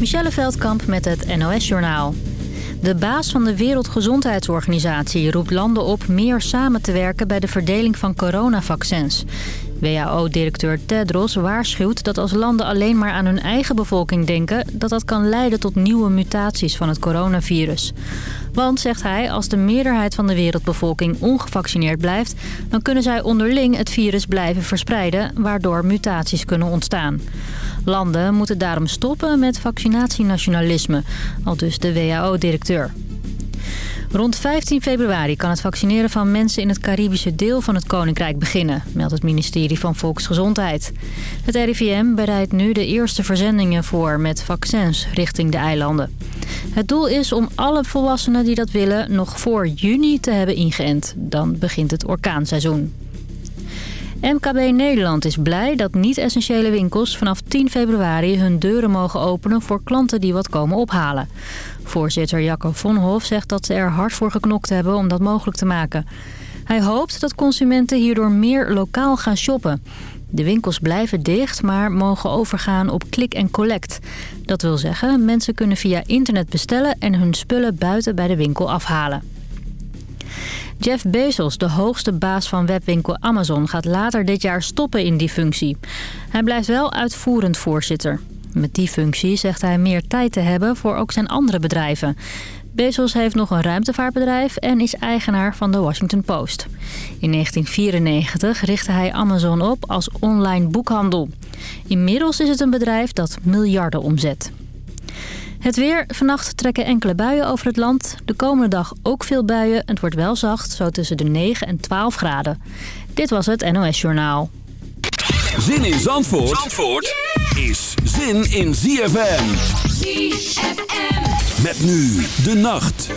Michelle Veldkamp met het NOS-journaal. De baas van de Wereldgezondheidsorganisatie roept landen op meer samen te werken bij de verdeling van coronavaccins. WHO-directeur Tedros waarschuwt dat als landen alleen maar aan hun eigen bevolking denken... dat dat kan leiden tot nieuwe mutaties van het coronavirus. Want, zegt hij, als de meerderheid van de wereldbevolking ongevaccineerd blijft... dan kunnen zij onderling het virus blijven verspreiden, waardoor mutaties kunnen ontstaan. Landen moeten daarom stoppen met vaccinatienationalisme, al dus de WHO-directeur. Rond 15 februari kan het vaccineren van mensen in het Caribische deel van het Koninkrijk beginnen, meldt het ministerie van Volksgezondheid. Het RIVM bereidt nu de eerste verzendingen voor met vaccins richting de eilanden. Het doel is om alle volwassenen die dat willen nog voor juni te hebben ingeënt. Dan begint het orkaanseizoen. MKB Nederland is blij dat niet-essentiële winkels vanaf 10 februari hun deuren mogen openen voor klanten die wat komen ophalen. Voorzitter Jacco Vonhof zegt dat ze er hard voor geknokt hebben om dat mogelijk te maken. Hij hoopt dat consumenten hierdoor meer lokaal gaan shoppen. De winkels blijven dicht, maar mogen overgaan op klik en collect. Dat wil zeggen, mensen kunnen via internet bestellen en hun spullen buiten bij de winkel afhalen. Jeff Bezos, de hoogste baas van webwinkel Amazon, gaat later dit jaar stoppen in die functie. Hij blijft wel uitvoerend voorzitter. Met die functie zegt hij meer tijd te hebben voor ook zijn andere bedrijven. Bezos heeft nog een ruimtevaartbedrijf en is eigenaar van de Washington Post. In 1994 richtte hij Amazon op als online boekhandel. Inmiddels is het een bedrijf dat miljarden omzet. Het weer. Vannacht trekken enkele buien over het land. De komende dag ook veel buien. Het wordt wel zacht, zo tussen de 9 en 12 graden. Dit was het NOS Journaal. Zin in Zandvoort, Zandvoort is zin in ZFM. ZFM. Met nu de nacht.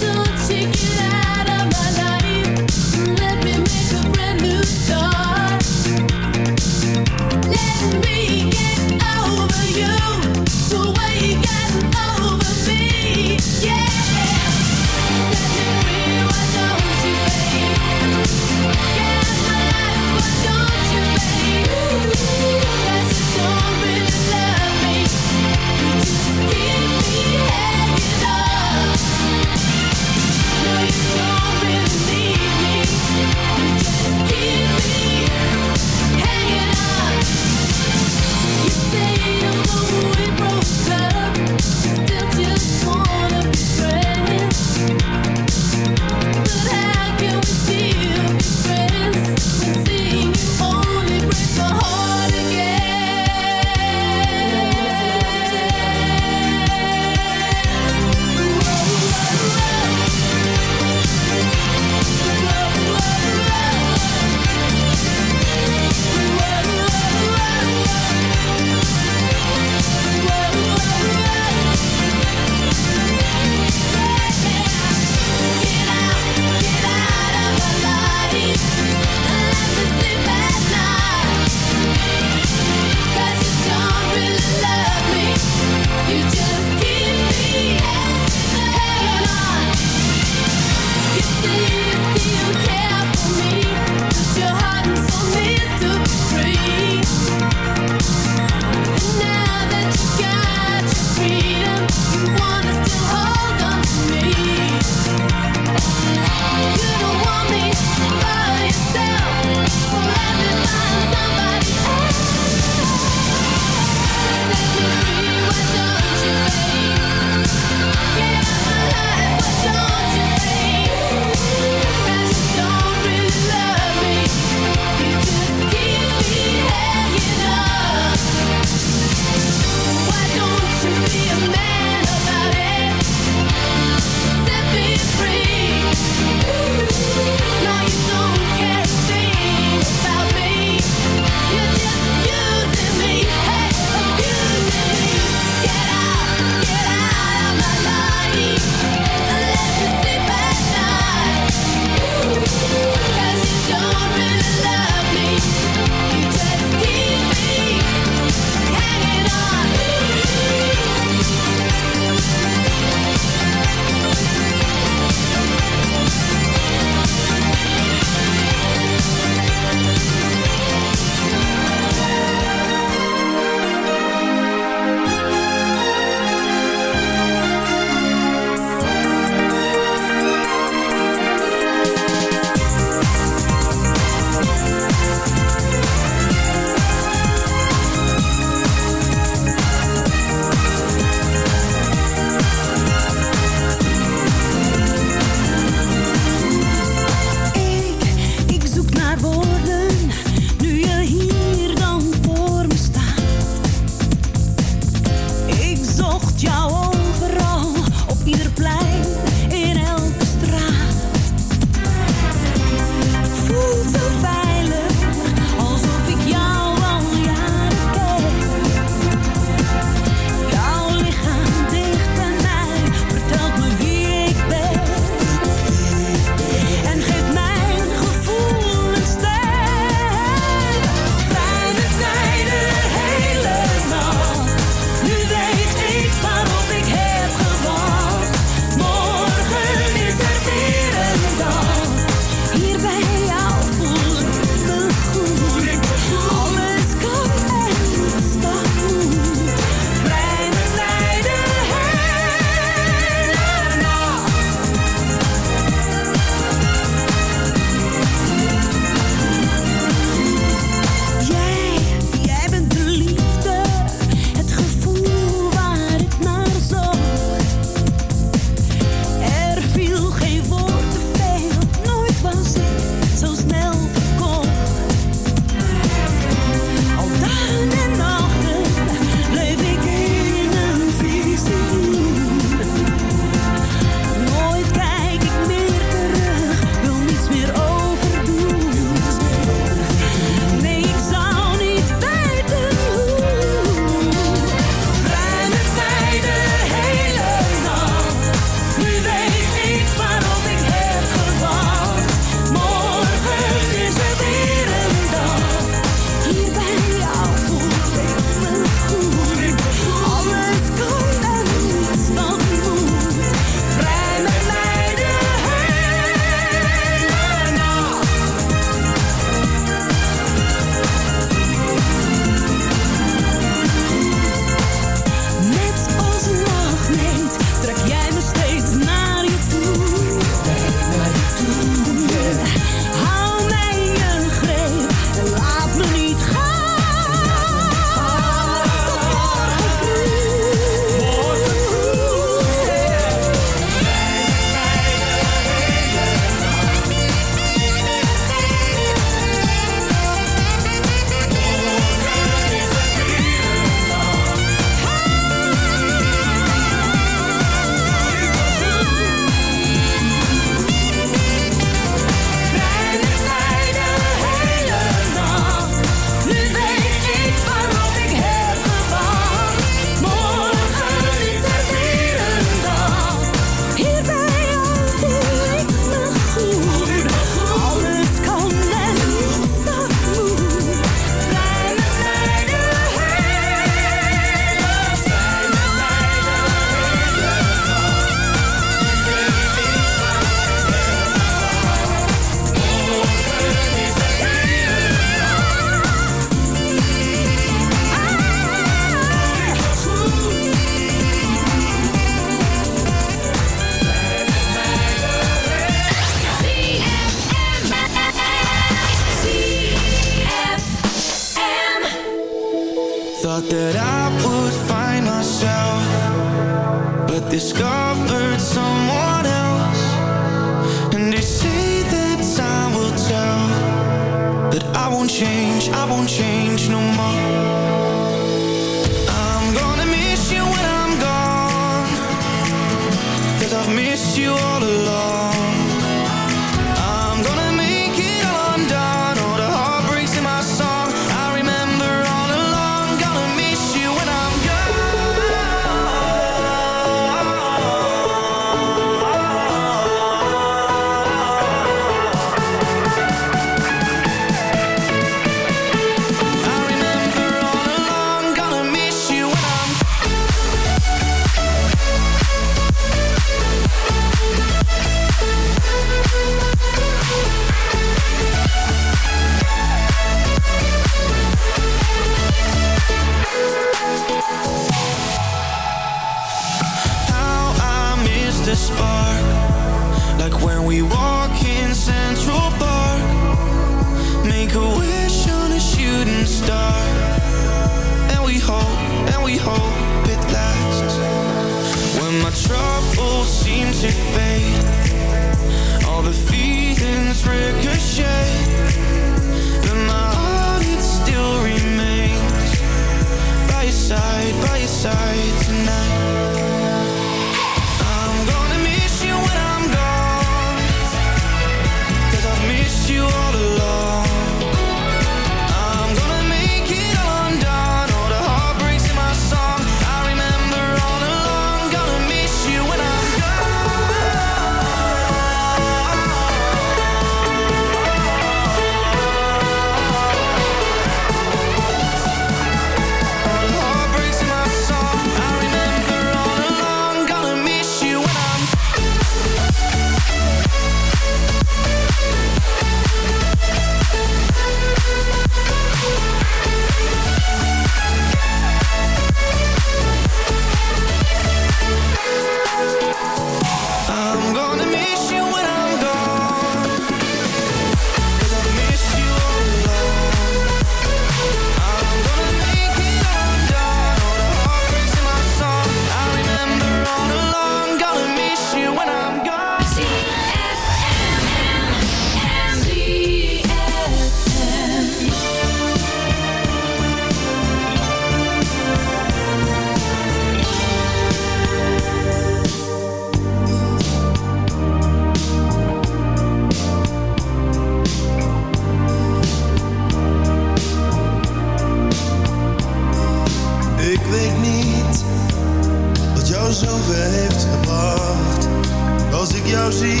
Zijn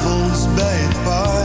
goedkoper dan ik dacht.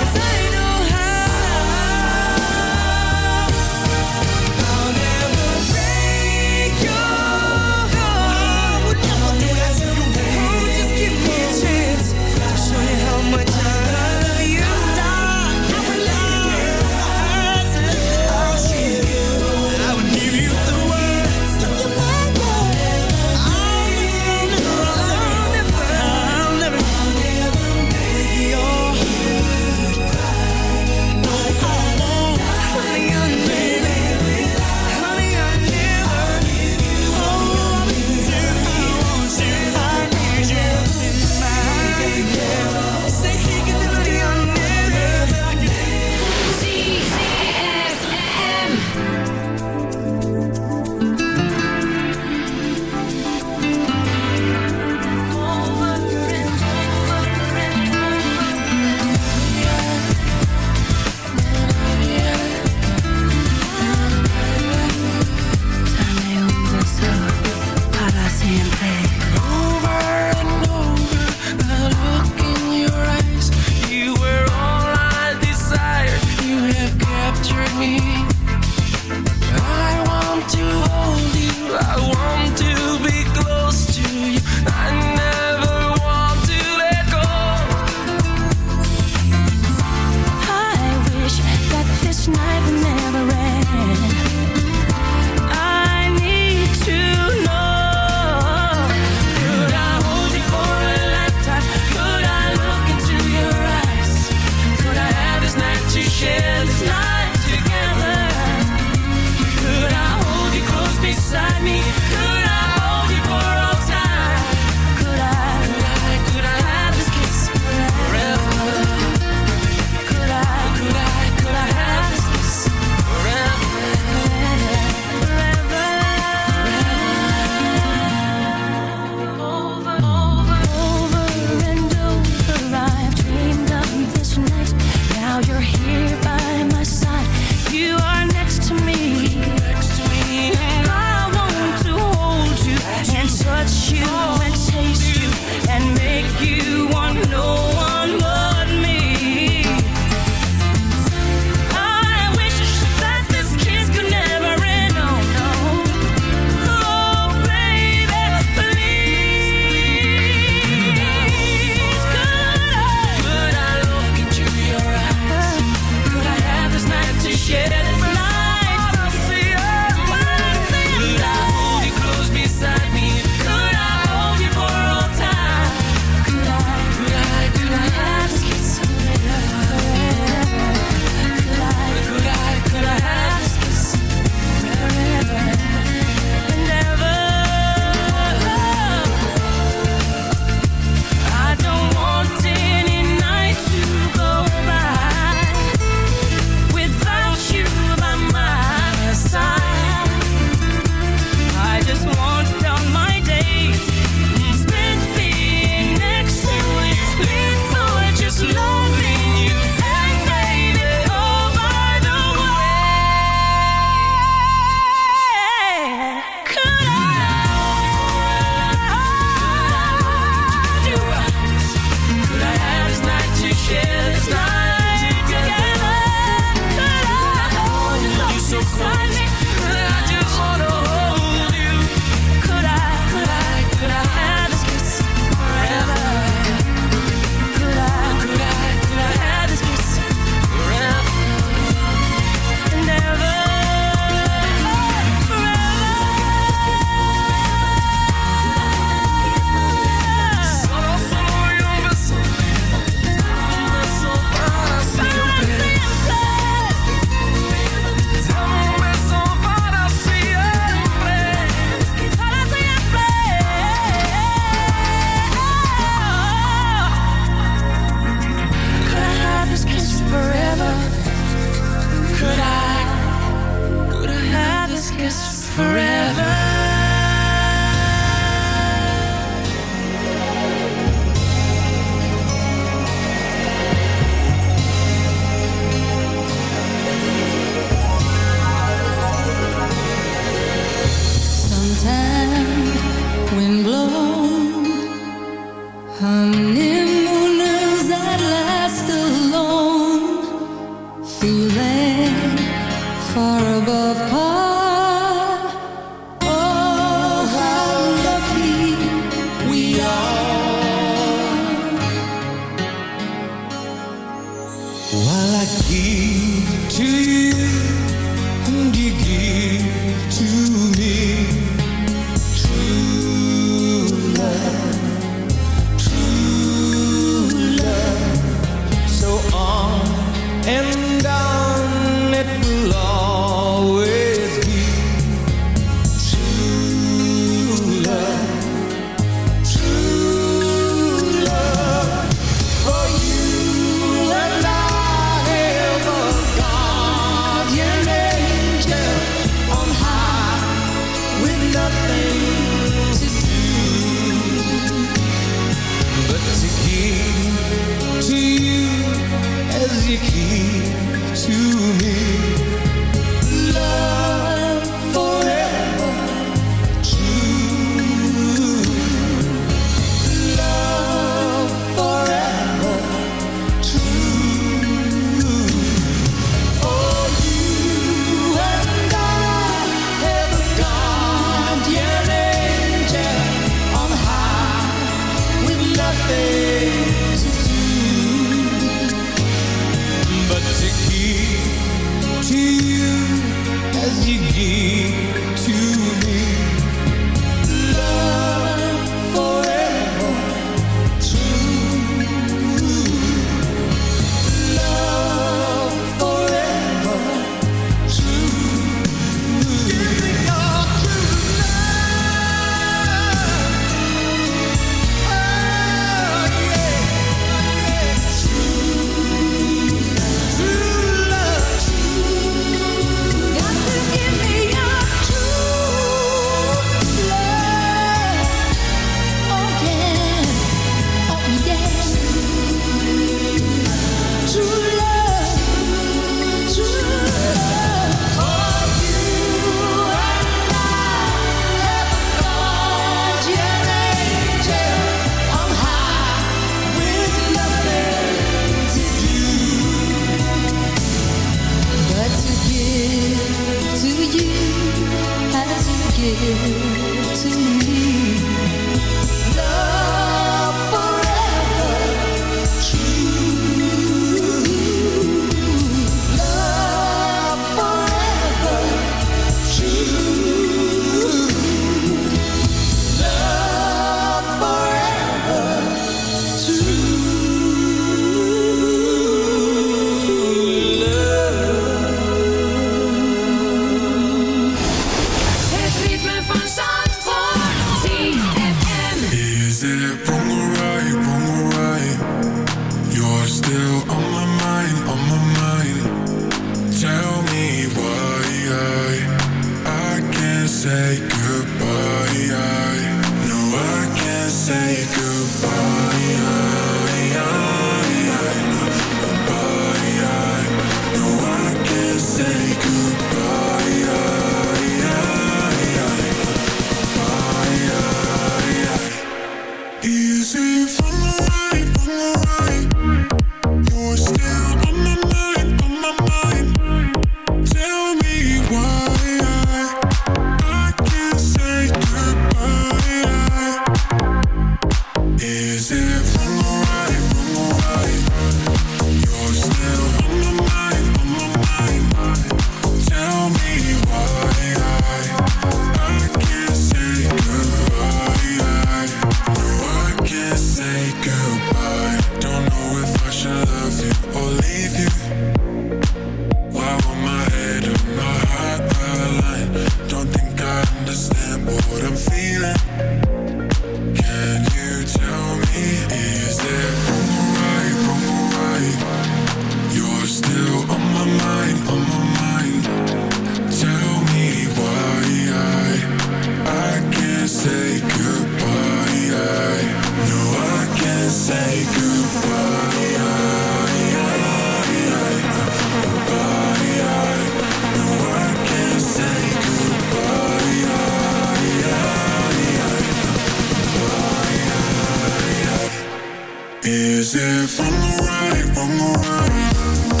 Is it from the right, from the right?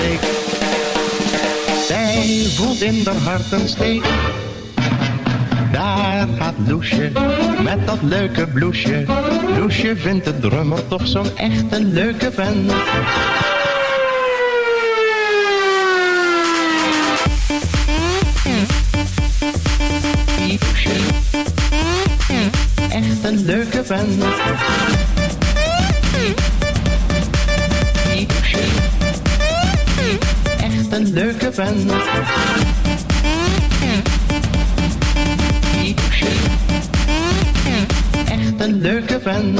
Kinderharten steek. steekt. Daar gaat Loesje met dat leuke bloesje. Loesje vindt de drummer toch zo'n echt een leuke vent. Loesje, echt een leuke vent. Loesje, echt een leuke vent. een leuke vent.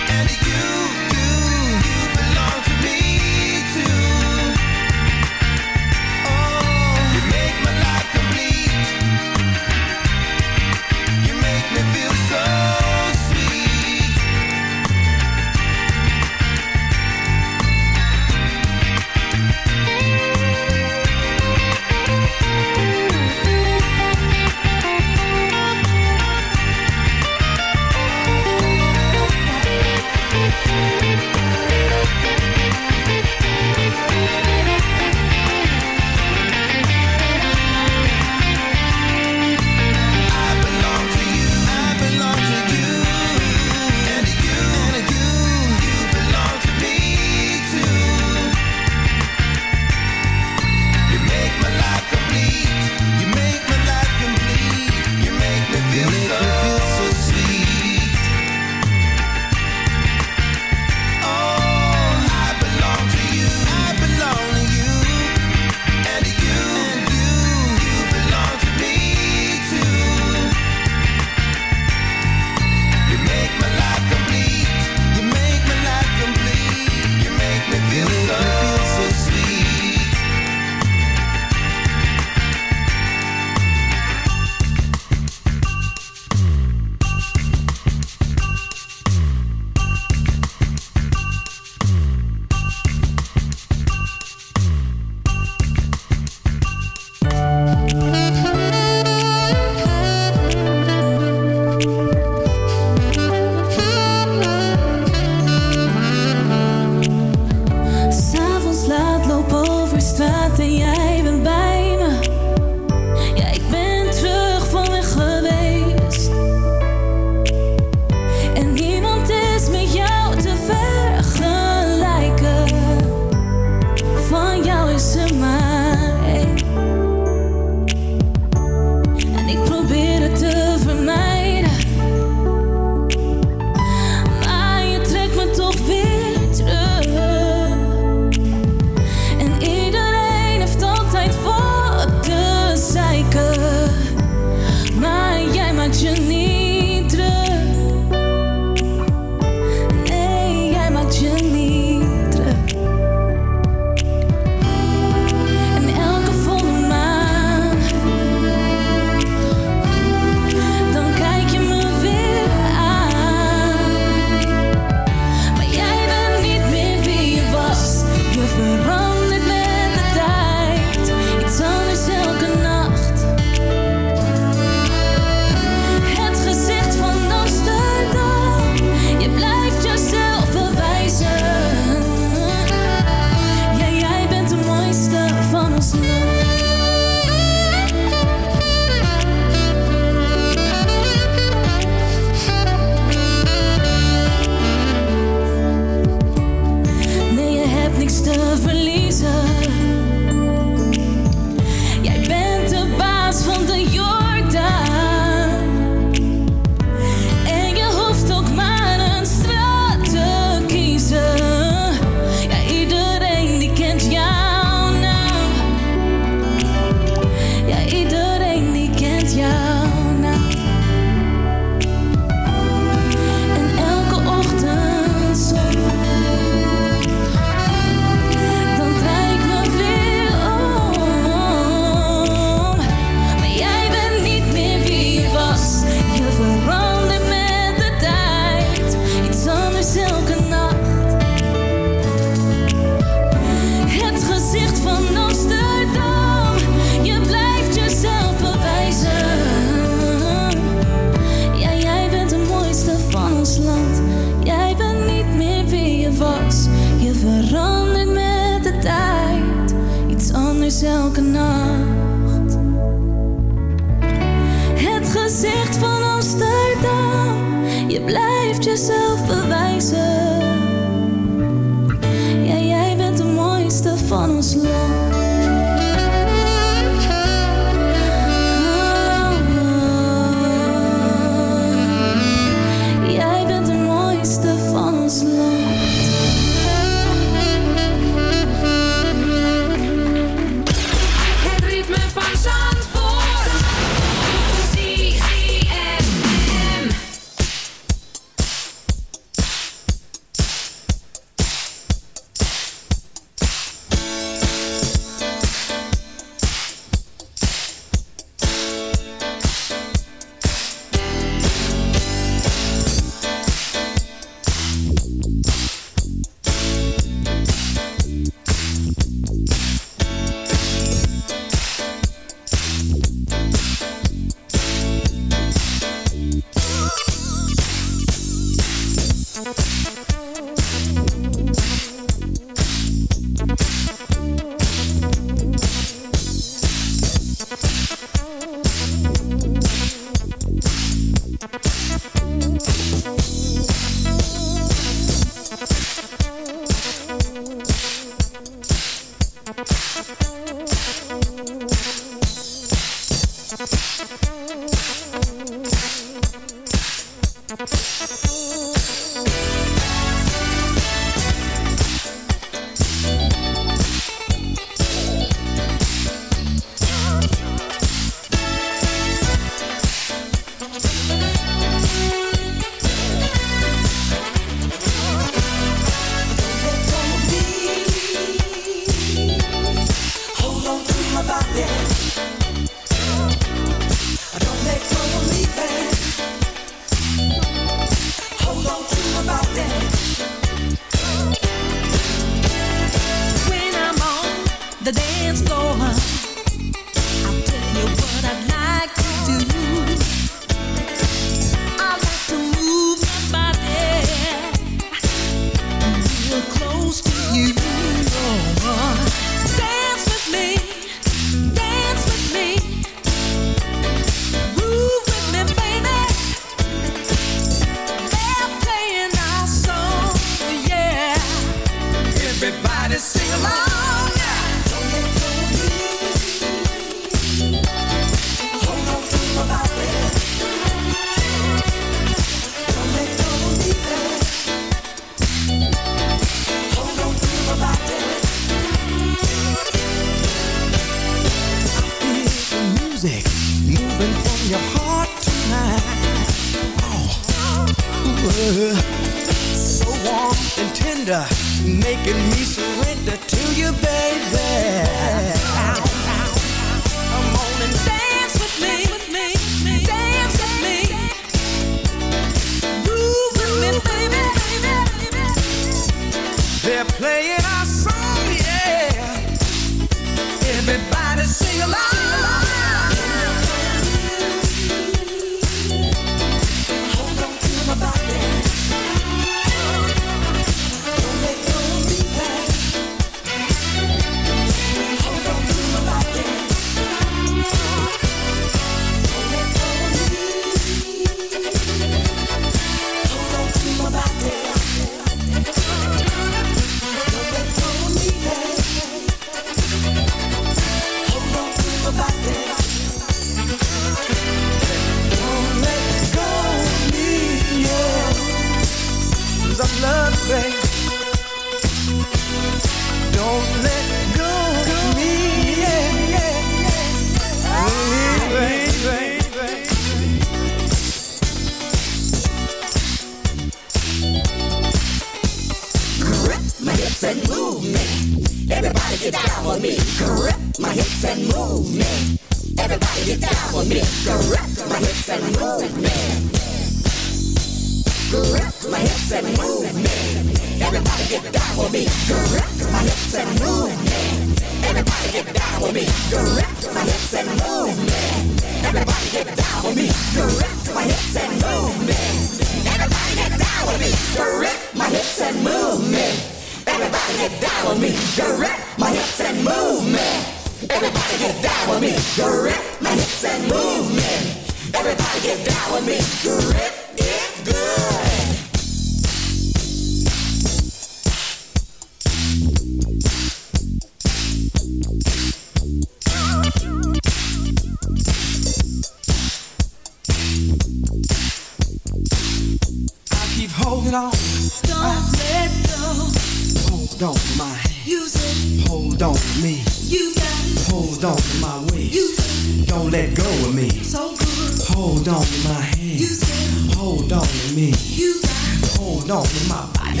Hold on my hand. Use it. Hold on me. You got it. Hold on my waist. Use it. Don't let go of me. So good. Hold on my hand. Use it. Hold on to me. You got it. Hold on to my body.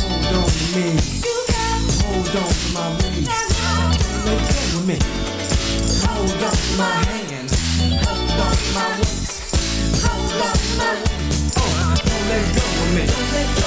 Hold on to me. You got it. Hold on to my waist. Don't let go of me. Hold on to my hand. Hold on to my waist. the door.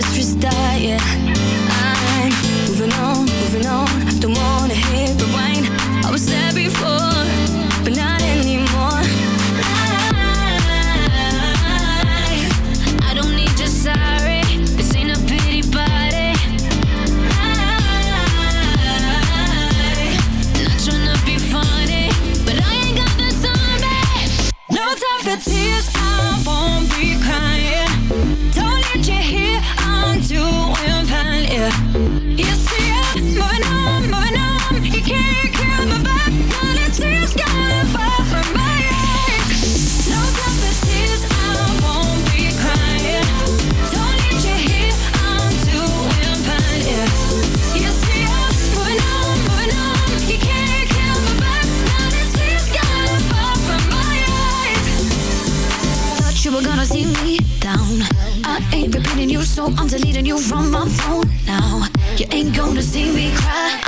stress was yeah. deleting you from my phone now. You ain't gonna see me cry.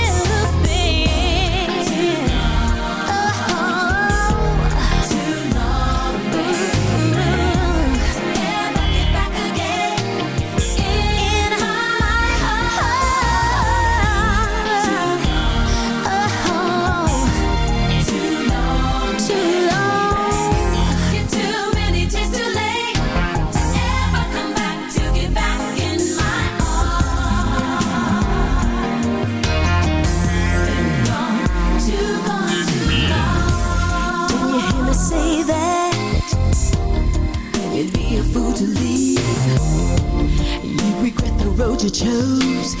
you chose.